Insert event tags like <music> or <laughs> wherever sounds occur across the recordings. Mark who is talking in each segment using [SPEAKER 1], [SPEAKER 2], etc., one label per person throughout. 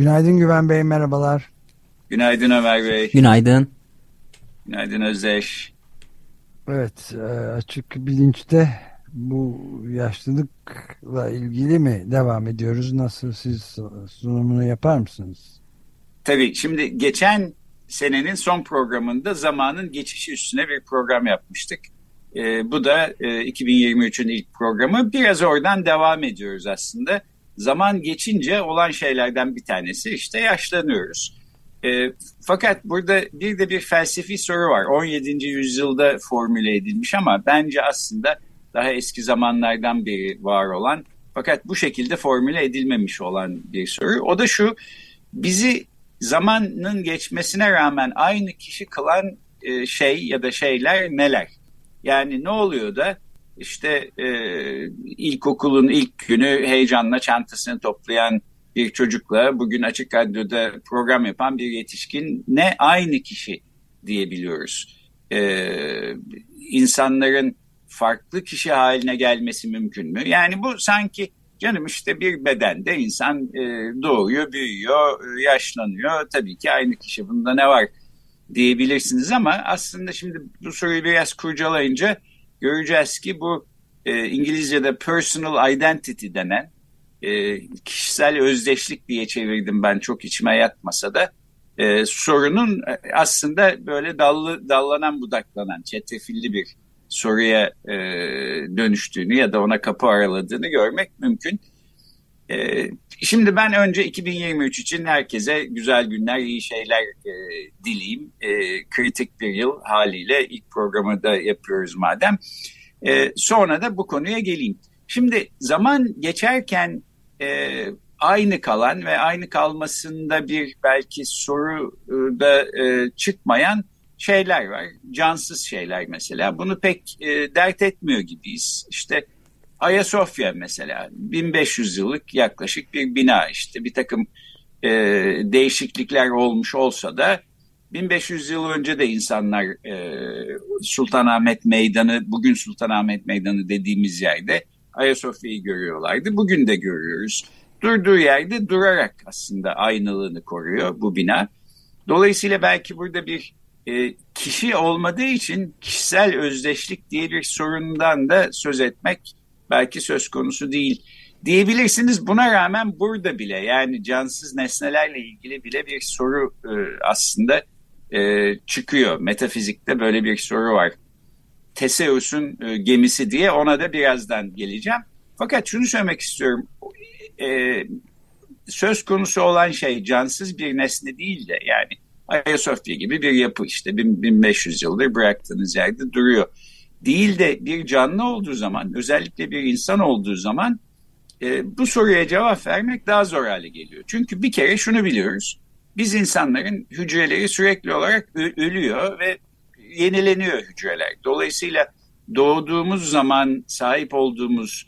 [SPEAKER 1] Günaydın Güven Bey, merhabalar.
[SPEAKER 2] Günaydın Ömer Bey.
[SPEAKER 3] Günaydın.
[SPEAKER 2] Günaydın Özdeş.
[SPEAKER 1] Evet, e, açık bilinçte bu yaşlılıkla ilgili mi devam ediyoruz? Nasıl siz sunumunu yapar mısınız?
[SPEAKER 2] Tabii, şimdi geçen senenin son programında zamanın geçişi üstüne bir program yapmıştık. E, bu da e, 2023'ün ilk programı. Biraz oradan devam ediyoruz aslında. Zaman geçince olan şeylerden bir tanesi işte yaşlanıyoruz. E, fakat burada bir de bir felsefi soru var. 17. yüzyılda formüle edilmiş ama bence aslında daha eski zamanlardan beri var olan fakat bu şekilde formüle edilmemiş olan bir soru. O da şu, bizi zamanın geçmesine rağmen aynı kişi kılan e, şey ya da şeyler neler? Yani ne oluyor da işte e, ilkokulun ilk günü heyecanla çantasını toplayan bir çocukla bugün açık radyoda program yapan bir yetişkin ne aynı kişi diyebiliyoruz. E, insanların farklı kişi haline gelmesi mümkün mü? Yani bu sanki canım işte bir bedende insan e, doğuyor, büyüyor, e, yaşlanıyor. Tabii ki aynı kişi bunda ne var diyebilirsiniz ama aslında şimdi bu soruyu biraz kurcalayınca göreceğiz ki bu e, İngilizce'de personal identity denen e, kişisel özdeşlik diye çevirdim ben çok içime yatmasa da e, sorunun aslında böyle dallı dallanan budaklanan çetrefilli bir soruya e, dönüştüğünü ya da ona kapı araladığını görmek mümkün. E, şimdi ben önce 2023 için herkese güzel günler, iyi şeyler e, dileyim. E, kritik bir yıl haliyle ilk programı da yapıyoruz madem. E, sonra da bu konuya geleyim. Şimdi zaman geçerken e, aynı kalan ve aynı kalmasında bir belki soru da e, çıkmayan şeyler var. Cansız şeyler mesela. Bunu pek e, dert etmiyor gibiyiz. İşte Ayasofya mesela 1500 yıllık yaklaşık bir bina işte bir takım e, değişiklikler olmuş olsa da 1500 yıl önce de insanlar e, Sultanahmet Meydanı, bugün Sultanahmet Meydanı dediğimiz yerde Ayasofya'yı görüyorlardı. Bugün de görüyoruz. Durduğu yerde durarak aslında aynalığını koruyor bu bina. Dolayısıyla belki burada bir e, kişi olmadığı için kişisel özdeşlik diye bir sorundan da söz etmek belki söz konusu değil diyebilirsiniz. Buna rağmen burada bile yani cansız nesnelerle ilgili bile bir soru e, aslında e, çıkıyor. Metafizikte böyle bir soru var. Teseus'un e, gemisi diye ona da birazdan geleceğim. Fakat şunu söylemek istiyorum. E, söz konusu olan şey cansız bir nesne değil de yani Ayasofya gibi bir yapı işte 1500 yıldır bıraktığınız yerde duruyor. Değil de bir canlı olduğu zaman özellikle bir insan olduğu zaman e, bu soruya cevap vermek daha zor hale geliyor. Çünkü bir kere şunu biliyoruz. Biz insanların hücreleri sürekli olarak ölüyor ve yenileniyor hücreler. Dolayısıyla doğduğumuz zaman sahip olduğumuz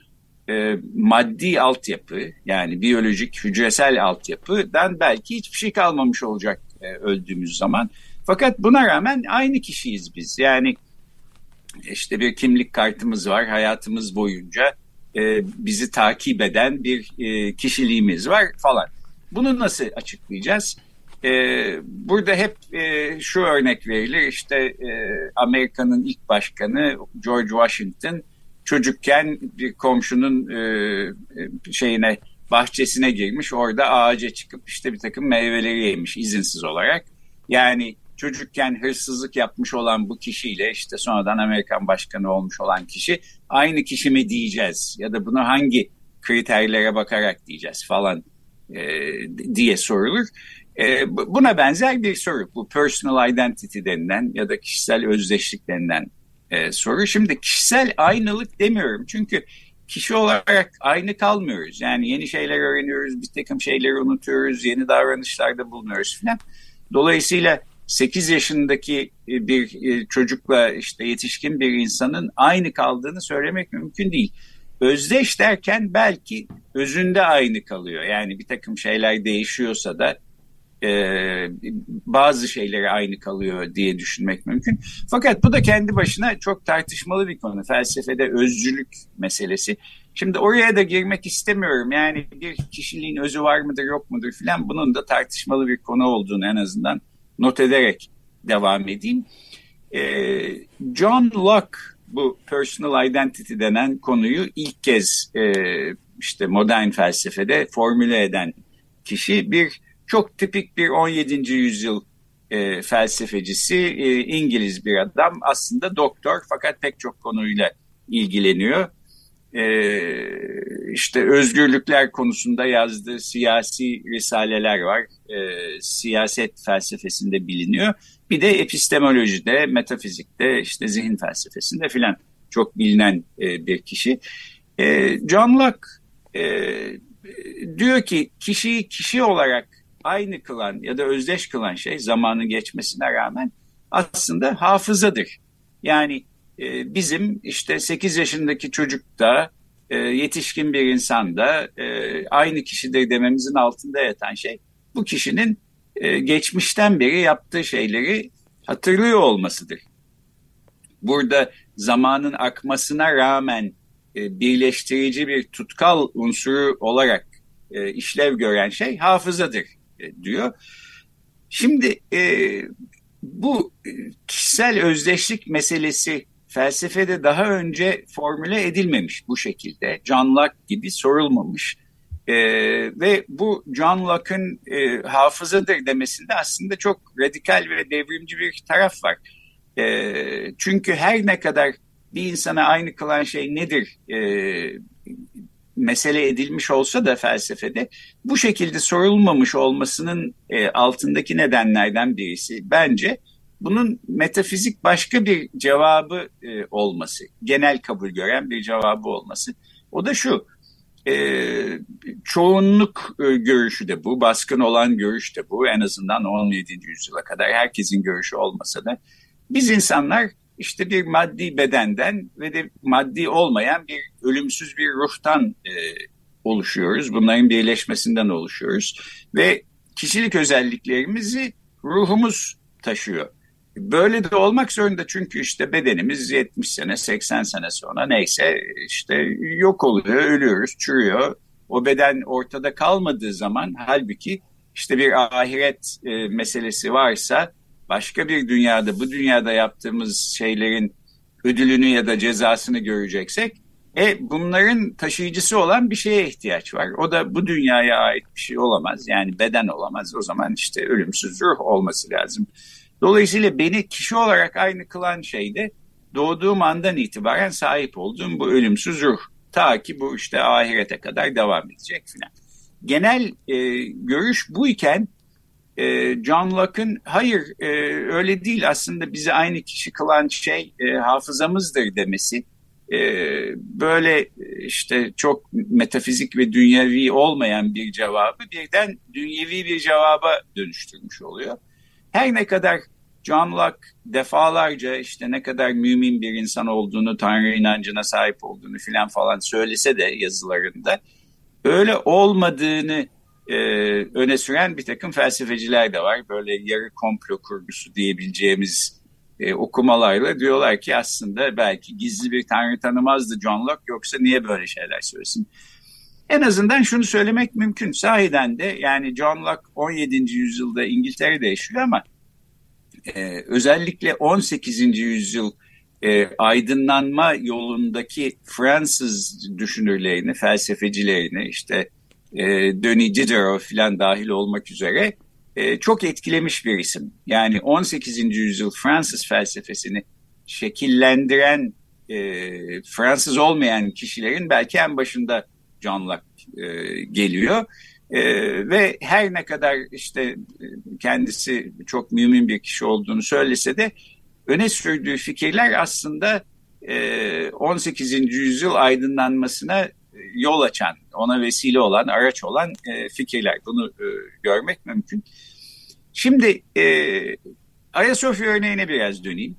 [SPEAKER 2] e, maddi altyapı yani biyolojik hücresel altyapıdan belki hiçbir şey kalmamış olacak e, öldüğümüz zaman. Fakat buna rağmen aynı kişiyiz biz. Yani işte bir kimlik kartımız var hayatımız boyunca e, bizi takip eden bir e, kişiliğimiz var falan. Bunu nasıl açıklayacağız? E, burada hep e, şu örnek verilir işte e, Amerika'nın ilk başkanı George Washington çocukken bir komşunun e, e şeyine bahçesine girmiş orada ağaca çıkıp işte bir takım meyveleri yemiş izinsiz olarak. Yani çocukken hırsızlık yapmış olan bu kişiyle işte sonradan Amerikan başkanı olmuş olan kişi aynı kişi mi diyeceğiz ya da bunu hangi kriterlere bakarak diyeceğiz falan e, diye sorulur. E, buna benzer bir soru bu personal identity denilen ya da kişisel özdeşlik denilen e, soru. Şimdi kişisel aynılık demiyorum çünkü kişi olarak aynı kalmıyoruz. Yani yeni şeyler öğreniyoruz, bir takım şeyleri unutuyoruz, yeni davranışlarda bulunuyoruz filan. Dolayısıyla 8 yaşındaki e, bir e, çocukla işte yetişkin bir insanın aynı kaldığını söylemek mümkün değil. Özdeş derken belki özünde aynı kalıyor. Yani bir takım şeyler değişiyorsa da e, bazı şeyleri aynı kalıyor diye düşünmek mümkün. Fakat bu da kendi başına çok tartışmalı bir konu. Felsefede özcülük meselesi. Şimdi oraya da girmek istemiyorum. Yani bir kişiliğin özü var mıdır yok mudur filan bunun da tartışmalı bir konu olduğunu en azından not ederek devam edeyim. Ee, John Locke bu personal identity denen konuyu ilk kez e, işte modern felsefede formüle eden kişi bir çok tipik bir 17. yüzyıl e, felsefecisi e, İngiliz bir adam aslında doktor fakat pek çok konuyla ilgileniyor. E, işte özgürlükler konusunda yazdığı siyasi risaleler var. E, siyaset felsefesinde biliniyor. Bir de epistemolojide, metafizikte, işte zihin felsefesinde filan çok bilinen e, bir kişi. E, John Locke e, diyor ki kişiyi kişi olarak aynı kılan ya da özdeş kılan şey zamanın geçmesine rağmen aslında hafızadır. Yani e, bizim işte 8 yaşındaki çocuk da e, yetişkin bir insan da e, aynı kişidir dememizin altında yatan şey bu kişinin e, geçmişten beri yaptığı şeyleri hatırlıyor olmasıdır. Burada zamanın akmasına rağmen e, birleştirici bir tutkal unsuru olarak e, işlev gören şey hafızadır diyor. Şimdi bu kişisel özdeşlik meselesi felsefede daha önce formüle edilmemiş bu şekilde. John Locke gibi sorulmamış. E, ve bu John Locke'ın e, hafızadır demesinde aslında çok radikal ve devrimci bir taraf var. E, çünkü her ne kadar bir insana aynı kılan şey nedir e, mesele edilmiş olsa da felsefede bu şekilde sorulmamış olmasının e, altındaki nedenlerden birisi bence bunun metafizik başka bir cevabı e, olması, genel kabul gören bir cevabı olması. O da şu, e, çoğunluk e, görüşü de bu, baskın olan görüş de bu. En azından 17. yüzyıla kadar herkesin görüşü olmasa da biz insanlar işte bir maddi bedenden ve de maddi olmayan bir ölümsüz bir ruhtan e, oluşuyoruz. Bunların birleşmesinden oluşuyoruz ve kişilik özelliklerimizi ruhumuz taşıyor. Böyle de olmak zorunda çünkü işte bedenimiz 70 sene 80 sene sonra neyse işte yok oluyor, ölüyoruz, çürüyor. O beden ortada kalmadığı zaman halbuki işte bir ahiret e, meselesi varsa başka bir dünyada bu dünyada yaptığımız şeylerin ödülünü ya da cezasını göreceksek e bunların taşıyıcısı olan bir şeye ihtiyaç var. O da bu dünyaya ait bir şey olamaz. Yani beden olamaz. O zaman işte ölümsüz ruh olması lazım. Dolayısıyla beni kişi olarak aynı kılan şey de doğduğum andan itibaren sahip olduğum bu ölümsüz ruh. Ta ki bu işte ahirete kadar devam edecek filan. Genel e, görüş buyken e, John Locke'ın hayır e, öyle değil aslında bizi aynı kişi kılan şey e, hafızamızdır demesi e, böyle işte çok metafizik ve dünyevi olmayan bir cevabı birden dünyevi bir cevaba dönüştürmüş oluyor. Her ne kadar John Locke defalarca işte ne kadar mümin bir insan olduğunu, Tanrı inancına sahip olduğunu filan falan söylese de yazılarında öyle olmadığını e, öne süren bir takım felsefeciler de var. Böyle yarı komplo kurgusu diyebileceğimiz e, okumalarla diyorlar ki aslında belki gizli bir tanrı tanımazdı John Locke yoksa niye böyle şeyler söylesin? En azından şunu söylemek mümkün. Sahiden de yani John Locke 17. yüzyılda İngiltere'de yaşıyor ama e, özellikle 18. yüzyıl e, aydınlanma yolundaki Fransız düşünürlerini, felsefecilerini işte e, Denis Diderot falan dahil olmak üzere e, çok etkilemiş bir isim. Yani 18. yüzyıl Fransız felsefesini şekillendiren e, Fransız olmayan kişilerin belki en başında John Locke e, geliyor. E, ve her ne kadar işte kendisi çok mümin bir kişi olduğunu söylese de öne sürdüğü fikirler aslında 18. yüzyıl aydınlanmasına yol açan, ona vesile olan, araç olan fikirler. Bunu görmek mümkün. Şimdi Ayasofya örneğine biraz döneyim.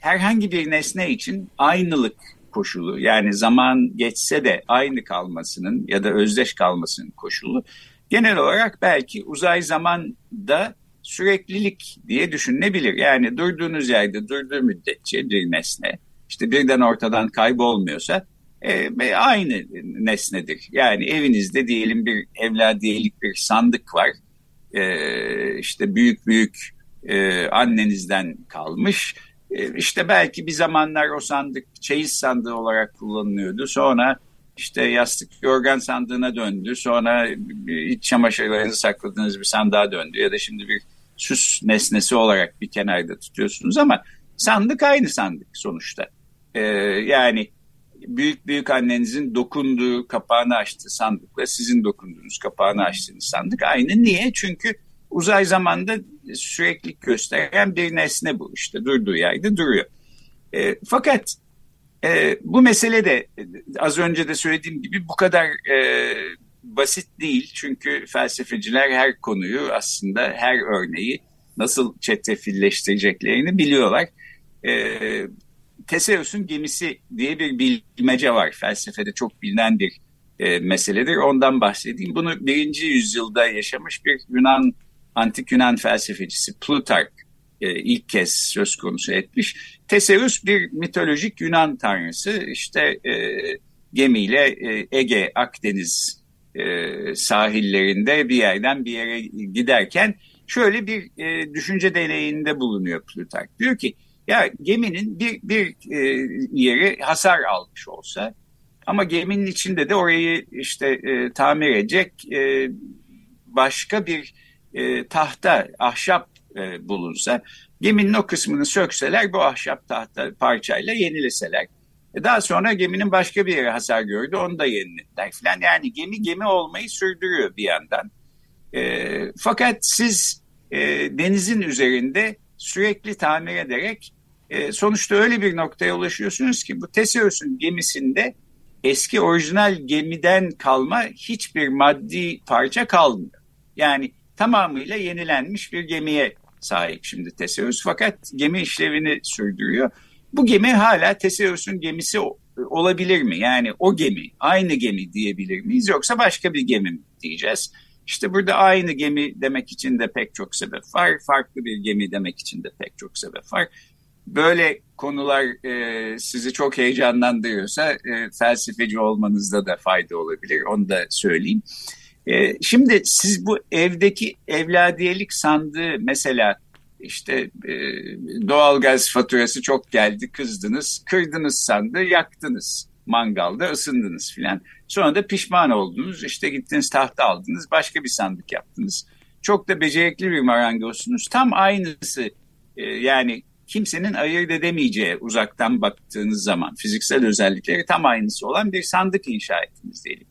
[SPEAKER 2] Herhangi bir nesne için aynılık koşulu yani zaman geçse de aynı kalmasının ya da özdeş kalmasının koşulu genel olarak belki uzay zamanda süreklilik diye düşünülebilir. Yani durduğunuz yerde durduğu müddetçe bir nesne işte birden ortadan kaybolmuyorsa e, aynı nesnedir. Yani evinizde diyelim bir evladiyelik bir sandık var. E, işte büyük büyük e, annenizden kalmış. E, işte belki bir zamanlar o sandık çeyiz sandığı olarak kullanılıyordu. Sonra işte yastık yorgan sandığına döndü. Sonra iç çamaşırlarınızı sakladığınız bir sandığa döndü. Ya da şimdi bir süs nesnesi olarak bir kenarda tutuyorsunuz ama sandık aynı sandık sonuçta. Ee, yani büyük büyük annenizin dokunduğu kapağını açtığı sandıkla sizin dokunduğunuz kapağını açtığınız sandık aynı. Niye? Çünkü uzay zamanda sürekli gösteren bir nesne bu işte durduğu yerde duruyor. E, fakat e, bu mesele de az önce de söylediğim gibi bu kadar e, basit değil. Çünkü felsefeciler her konuyu aslında her örneği nasıl çetrefilleştireceklerini biliyorlar. E, Teseus'un gemisi diye bir bilmece var. Felsefede çok bilinen bir e, meseledir. Ondan bahsedeyim. Bunu birinci yüzyılda yaşamış bir Yunan antik Yunan felsefecisi Plutark e, ilk kez söz konusu etmiş. Teseus bir mitolojik Yunan tanrısı. İşte e, gemiyle e, Ege, Akdeniz e, sahillerinde bir yerden bir yere giderken şöyle bir e, düşünce deneyinde bulunuyor Plutark. Diyor ki ya geminin bir, bir e, yeri hasar almış olsa ama geminin içinde de orayı işte e, tamir edecek e, başka bir e, tahta, ahşap e, bulunsa geminin o kısmını sökseler bu ahşap tahta parçayla yenileseler. E, daha sonra geminin başka bir yere hasar gördü onu da yenilediler falan. Yani gemi gemi olmayı sürdürüyor bir yandan. E, fakat siz e, denizin üzerinde sürekli tamir ederek e, sonuçta öyle bir noktaya ulaşıyorsunuz ki bu Teseus'un gemisinde eski orijinal gemiden kalma hiçbir maddi parça kalmıyor. Yani tamamıyla yenilenmiş bir gemiye sahip şimdi Teseus fakat gemi işlevini sürdürüyor. Bu gemi hala Teseus'un gemisi olabilir mi? Yani o gemi, aynı gemi diyebilir miyiz yoksa başka bir gemi mi diyeceğiz? İşte burada aynı gemi demek için de pek çok sebep var. Farklı bir gemi demek için de pek çok sebep var. Böyle konular e, sizi çok heyecanlandırıyorsa e, felsefeci olmanızda da fayda olabilir. Onu da söyleyeyim. E, şimdi siz bu evdeki evladiyelik sandığı mesela işte e, doğalgaz faturası çok geldi kızdınız, kırdınız sandığı yaktınız mangalda ısındınız filan. Sonra da pişman oldunuz işte gittiniz tahta aldınız başka bir sandık yaptınız. Çok da becerikli bir marangozsunuz. Tam aynısı e, yani kimsenin ayırt edemeyeceği uzaktan baktığınız zaman fiziksel özellikleri tam aynısı olan bir sandık inşa ettiniz diyelim.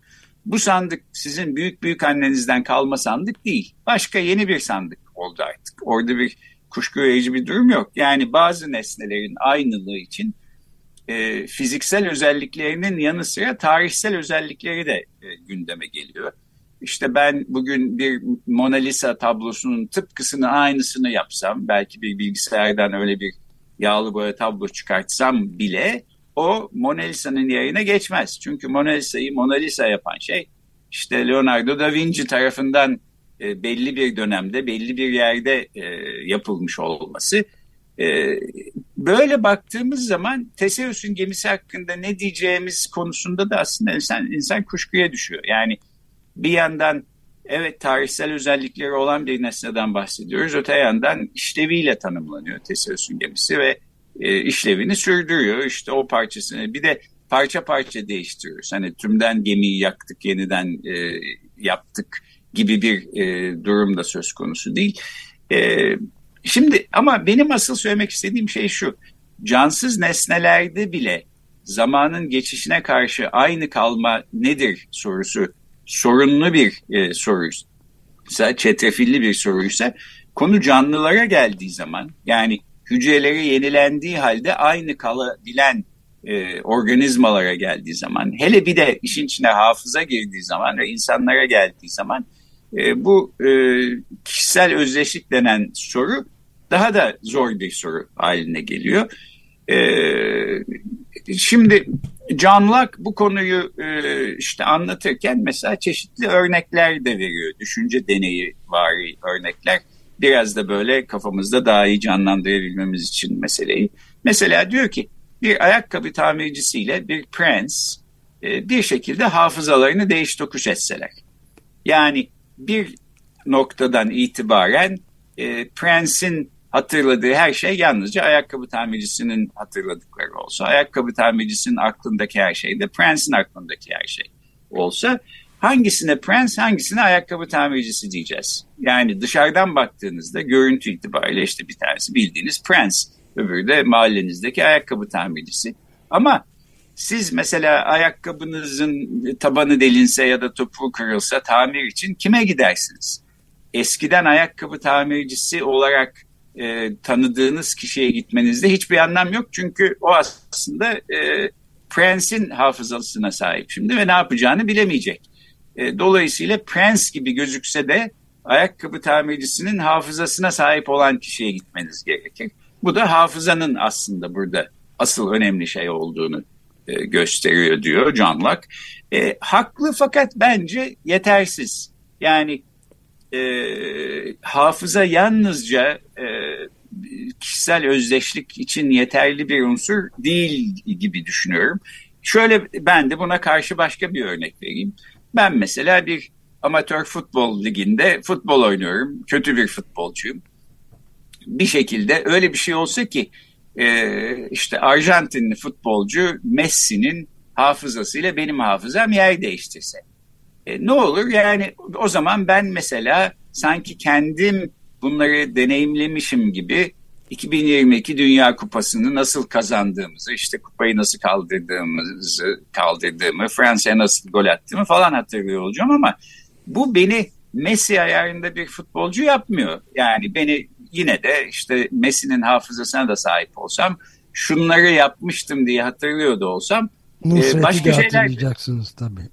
[SPEAKER 2] Bu sandık sizin büyük büyük annenizden kalma sandık değil. Başka yeni bir sandık oldu artık. Orada bir kuşku verici bir durum yok. Yani bazı nesnelerin aynılığı için e, fiziksel özelliklerinin yanı sıra tarihsel özellikleri de e, gündeme geliyor. İşte ben bugün bir Mona Lisa tablosunun tıpkısını aynısını yapsam, belki bir bilgisayardan öyle bir yağlı boya tablo çıkartsam bile o Mona Lisa'nın yerine geçmez. Çünkü Mona Lisa'yı Mona Lisa yapan şey işte Leonardo da Vinci tarafından e, belli bir dönemde belli bir yerde e, yapılmış olması. E, böyle baktığımız zaman Teseus'un gemisi hakkında ne diyeceğimiz konusunda da aslında insan, insan kuşkuya düşüyor. Yani bir yandan evet tarihsel özellikleri olan bir nesneden bahsediyoruz. Öte yandan işleviyle tanımlanıyor Teseus'un gemisi ve e, işlevini sürdürüyor. İşte o parçasını bir de parça parça değiştiriyoruz. Hani tümden gemiyi yaktık yeniden e, yaptık gibi bir e, durum da söz konusu değil. E, şimdi ama benim asıl söylemek istediğim şey şu. Cansız nesnelerde bile zamanın geçişine karşı aynı kalma nedir sorusu sorunlu bir e, soruysa, çetrefilli bir soruysa konu canlılara geldiği zaman yani hücreleri yenilendiği halde aynı kalabilen e, organizmalara geldiği zaman, hele bir de işin içine hafıza girdiği zaman ve insanlara geldiği zaman e, bu e, kişisel özdeşlik denen soru daha da zor bir soru haline geliyor. E, şimdi John Locke bu konuyu e, işte anlatırken mesela çeşitli örnekler de veriyor. Düşünce deneyi vari örnekler. Biraz da böyle kafamızda daha iyi canlandırabilmemiz için meseleyi. Mesela diyor ki bir ayakkabı tamircisiyle bir prens e, bir şekilde hafızalarını değiş tokuş etseler. Yani bir noktadan itibaren e, prensin hatırladığı her şey yalnızca ayakkabı tamircisinin hatırladıkları olsa, ayakkabı tamircisinin aklındaki her şey de prensin aklındaki her şey olsa hangisine prens hangisine ayakkabı tamircisi diyeceğiz. Yani dışarıdan baktığınızda görüntü itibariyle işte bir tanesi bildiğiniz prens, öbürü de mahallenizdeki ayakkabı tamircisi. Ama siz mesela ayakkabınızın tabanı delinse ya da topuğu kırılsa tamir için kime gidersiniz? Eskiden ayakkabı tamircisi olarak e, tanıdığınız kişiye gitmenizde hiçbir anlam yok. Çünkü o aslında e, Prince'in hafızasına sahip şimdi ve ne yapacağını bilemeyecek. E, dolayısıyla Prince gibi gözükse de ayakkabı tamircisinin hafızasına sahip olan kişiye gitmeniz gerekir. Bu da hafızanın aslında burada asıl önemli şey olduğunu e, gösteriyor diyor John Locke. E, haklı fakat bence yetersiz. Yani e, hafıza yalnızca e, kişisel özdeşlik için yeterli bir unsur değil gibi düşünüyorum. Şöyle ben de buna karşı başka bir örnek vereyim. Ben mesela bir amatör futbol liginde futbol oynuyorum. Kötü bir futbolcuyum. Bir şekilde öyle bir şey olsa ki e, işte Arjantinli futbolcu Messi'nin hafızasıyla benim hafızam yer değiştirse. E, ne olur yani o zaman ben mesela sanki kendim bunları deneyimlemişim gibi 2022 Dünya Kupası'nı nasıl kazandığımızı, işte kupayı nasıl kaldırdığımızı, kaldırdığımı, Fransa'ya nasıl gol attığımı falan hatırlıyor olacağım ama bu beni Messi ayarında bir futbolcu yapmıyor. Yani beni yine de işte Messi'nin hafızasına da sahip olsam, şunları yapmıştım diye hatırlıyordu olsam
[SPEAKER 1] Nusret'i başka de hatırlayacaksınız tabii.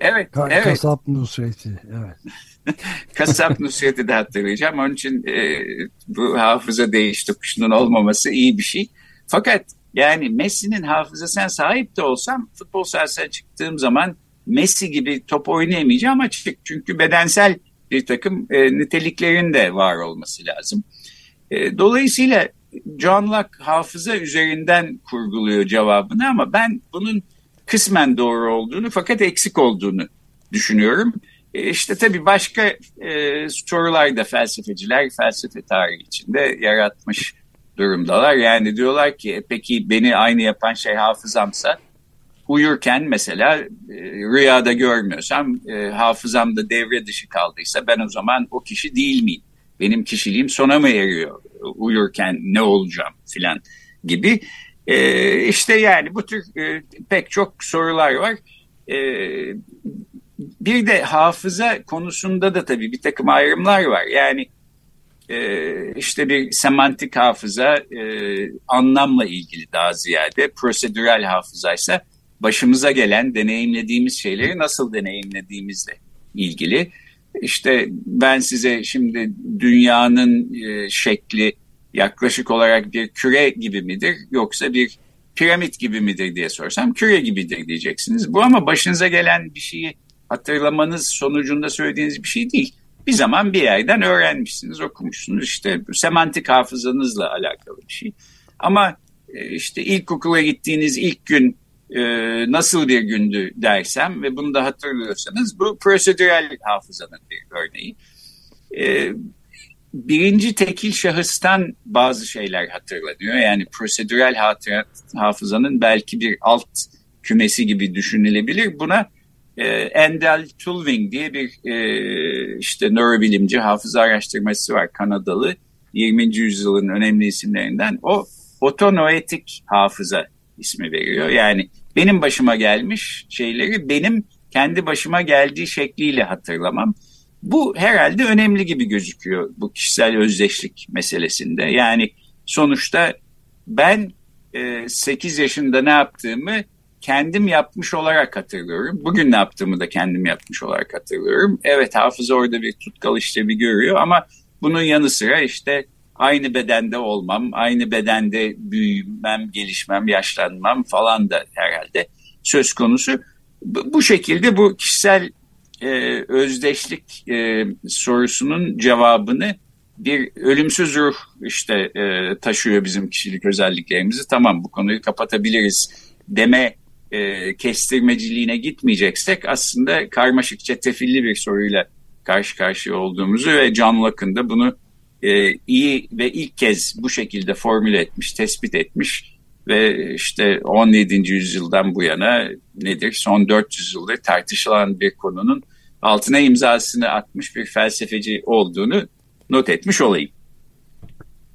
[SPEAKER 2] evet,
[SPEAKER 1] Ka
[SPEAKER 2] evet.
[SPEAKER 1] Kasap Nusret'i, evet. <laughs>
[SPEAKER 2] Kasap Nusret'i de hatırlayacağım. Onun için e, bu hafıza değiş tokuşunun olmaması iyi bir şey. Fakat yani Messi'nin hafızasına sahip de olsam futbol sahasına çıktığım zaman Messi gibi top oynayamayacağım açık. Çünkü bedensel bir takım e, niteliklerin de var olması lazım. E, dolayısıyla John Locke hafıza üzerinden kurguluyor cevabını ama ben bunun kısmen doğru olduğunu fakat eksik olduğunu düşünüyorum. E işte tabii başka e, sorular da felsefeciler felsefe tarihi içinde yaratmış durumdalar. Yani diyorlar ki e, peki beni aynı yapan şey hafızamsa uyurken mesela e, rüyada görmüyorsam e, hafızamda devre dışı kaldıysa ben o zaman o kişi değil miyim? Benim kişiliğim sona mı eriyor? Uyurken ne olacağım filan gibi. E, işte yani bu tür e, pek çok sorular var. E, bir de hafıza konusunda da tabii bir takım ayrımlar var. Yani e, işte bir semantik hafıza e, anlamla ilgili daha ziyade prosedürel hafızaysa başımıza gelen deneyimlediğimiz şeyleri nasıl deneyimlediğimizle ilgili. İşte ben size şimdi dünyanın e, şekli yaklaşık olarak bir küre gibi midir yoksa bir piramit gibi midir diye sorsam küre gibidir diyeceksiniz. Bu ama başınıza gelen bir şeyi hatırlamanız sonucunda söylediğiniz bir şey değil. Bir zaman bir yerden öğrenmişsiniz, okumuşsunuz. İşte semantik hafızanızla alakalı bir şey. Ama e, işte ilkokula gittiğiniz ilk gün e, nasıl bir gündü dersem ve bunu da hatırlıyorsanız bu prosedürel hafızanın bir örneği. E, birinci tekil şahıstan bazı şeyler hatırlanıyor. Yani prosedürel hafızanın belki bir alt kümesi gibi düşünülebilir. Buna e, Endel Tulving diye bir e, işte nörobilimci hafıza araştırması var Kanadalı. 20. yüzyılın önemli isimlerinden. O otonoetik hafıza ismi veriyor. Yani benim başıma gelmiş şeyleri benim kendi başıma geldiği şekliyle hatırlamam. Bu herhalde önemli gibi gözüküyor bu kişisel özdeşlik meselesinde. Yani sonuçta ben e, 8 yaşında ne yaptığımı kendim yapmış olarak hatırlıyorum. Bugün yaptığımı da kendim yapmış olarak hatırlıyorum. Evet hafıza orada bir tutkal işlevi görüyor ama bunun yanı sıra işte aynı bedende olmam, aynı bedende büyümem, gelişmem, yaşlanmam falan da herhalde söz konusu. Bu şekilde bu kişisel e, özdeşlik e, sorusunun cevabını bir ölümsüz ruh işte e, taşıyor bizim kişilik özelliklerimizi. Tamam bu konuyu kapatabiliriz deme e, kestirmeciliğine gitmeyeceksek aslında karmaşık çetrefilli bir soruyla karşı karşıya olduğumuzu ve John Locke'ın da bunu e, iyi ve ilk kez bu şekilde formüle etmiş, tespit etmiş ve işte 17. yüzyıldan bu yana nedir son 400 yıldır tartışılan bir konunun altına imzasını atmış bir felsefeci olduğunu not etmiş olayım.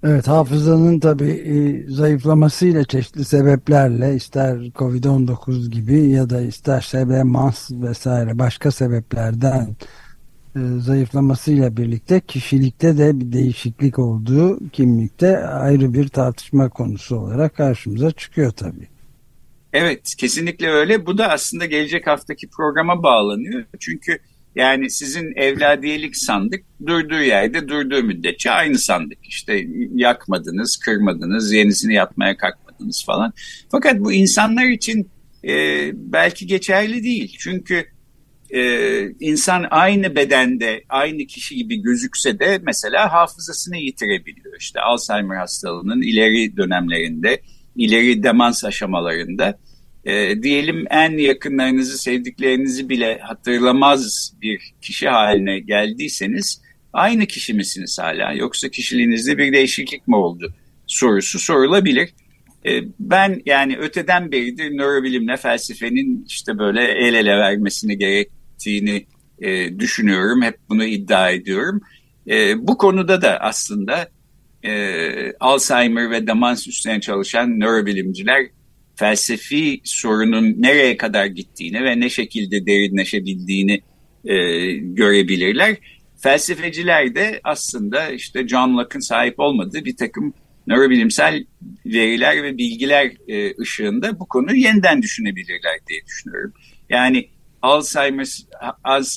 [SPEAKER 1] Evet hafızanın tabii e, zayıflamasıyla çeşitli sebeplerle ister Covid-19 gibi ya da isterse demans vesaire başka sebeplerden e, zayıflamasıyla birlikte kişilikte de bir değişiklik olduğu kimlikte ayrı bir tartışma konusu olarak karşımıza çıkıyor tabii.
[SPEAKER 2] Evet kesinlikle öyle. Bu da aslında gelecek haftaki programa bağlanıyor. Çünkü yani sizin evladiyelik sandık durduğu yerde durduğu müddetçe aynı sandık. İşte yakmadınız, kırmadınız, yenisini yapmaya kalkmadınız falan. Fakat bu insanlar için e, belki geçerli değil. Çünkü e, insan aynı bedende, aynı kişi gibi gözükse de mesela hafızasını yitirebiliyor. İşte Alzheimer hastalığının ileri dönemlerinde, ileri demans aşamalarında e, diyelim en yakınlarınızı, sevdiklerinizi bile hatırlamaz bir kişi haline geldiyseniz aynı kişi misiniz hala yoksa kişiliğinizde bir değişiklik mi oldu sorusu sorulabilir. E, ben yani öteden beridir nörobilimle felsefenin işte böyle el ele vermesini gerektiğini e, düşünüyorum. Hep bunu iddia ediyorum. E, bu konuda da aslında e, Alzheimer ve demans üstüne çalışan nörobilimciler felsefi sorunun nereye kadar gittiğini ve ne şekilde derinleşebildiğini e, görebilirler. Felsefeciler de aslında işte John Locke'ın sahip olmadığı bir takım nörobilimsel veriler ve bilgiler e, ışığında bu konuyu yeniden düşünebilirler diye düşünüyorum. Yani Alzheimer,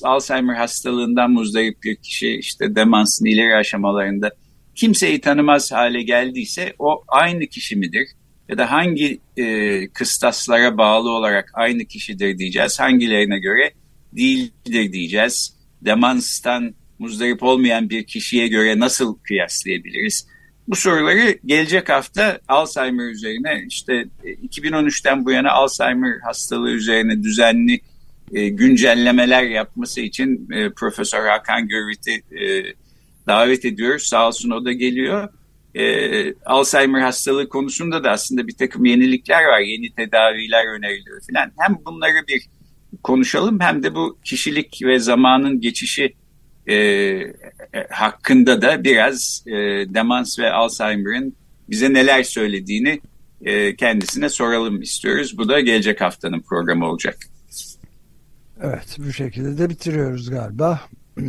[SPEAKER 2] Alzheimer hastalığından muzdarip bir kişi işte demansın ileri aşamalarında kimseyi tanımaz hale geldiyse o aynı kişi midir? Ya da hangi e, kıstaslara bağlı olarak aynı kişidir diyeceğiz, hangilerine göre değildir diyeceğiz. Demanstan muzdarip olmayan bir kişiye göre nasıl kıyaslayabiliriz? Bu soruları gelecek hafta Alzheimer üzerine işte 2013'ten e, bu yana Alzheimer hastalığı üzerine düzenli e, güncellemeler yapması için e, Profesör Hakan Görvit'i e, davet ediyoruz. Sağ olsun o da geliyor e, Alzheimer hastalığı konusunda da aslında bir takım yenilikler var. Yeni tedaviler öneriliyor falan. Hem bunları bir konuşalım hem de bu kişilik ve zamanın geçişi e, hakkında da biraz e, demans ve Alzheimer'ın bize neler söylediğini e, kendisine soralım istiyoruz. Bu da gelecek haftanın programı olacak.
[SPEAKER 1] Evet bu şekilde de bitiriyoruz galiba. <clears throat>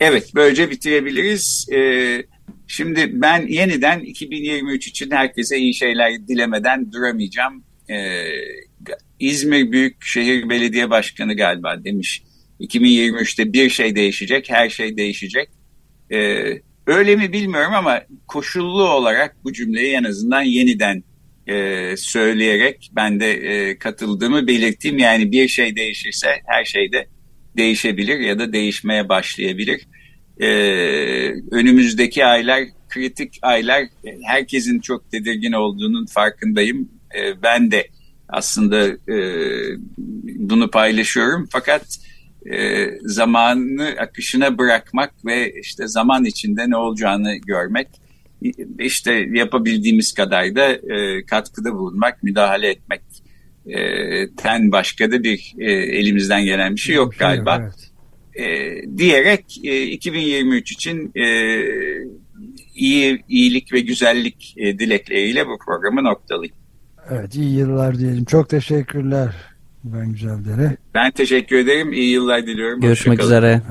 [SPEAKER 2] Evet böylece bitirebiliriz. Ee, Şimdi ben yeniden 2023 için herkese iyi şeyler dilemeden duramayacağım. Ee, İzmir Büyükşehir Belediye Başkanı galiba demiş 2023'te bir şey değişecek, her şey değişecek. Ee, öyle mi bilmiyorum ama koşullu olarak bu cümleyi en azından yeniden e, söyleyerek ben de e, katıldığımı belirteyim. Yani bir şey değişirse her şey de değişebilir ya da değişmeye başlayabilir e, önümüzdeki aylar kritik aylar herkesin çok tedirgin olduğunun farkındayım. E, ben de aslında e, bunu paylaşıyorum fakat e, zamanı akışına bırakmak ve işte zaman içinde ne olacağını görmek işte yapabildiğimiz kadar da e, katkıda bulunmak, müdahale etmek e, ten başka da bir e, elimizden gelen bir şey yok galiba. Evet e, diyerek e, 2023 için e, iyi iyilik ve güzellik e, dilekleriyle bu programı noktalayayım.
[SPEAKER 1] Evet iyi yıllar diyelim. Çok teşekkürler Ben Güzeldere.
[SPEAKER 2] Ben teşekkür ederim. İyi yıllar diliyorum.
[SPEAKER 3] Görüşmek üzere.